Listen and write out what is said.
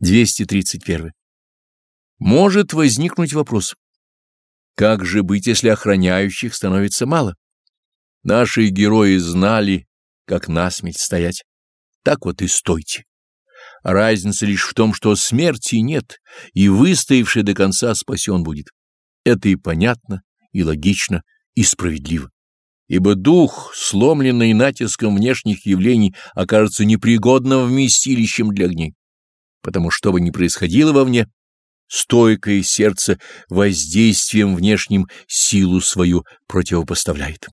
231. Может возникнуть вопрос. Как же быть, если охраняющих становится мало? Наши герои знали, как насмерть стоять. Так вот и стойте. Разница лишь в том, что смерти нет, и выстоявший до конца спасен будет. Это и понятно, и логично, и справедливо. Ибо дух, сломленный натиском внешних явлений, окажется непригодным вместилищем для огней. Потому что бы ни происходило вовне, стойкое сердце воздействием внешним силу свою противопоставляет.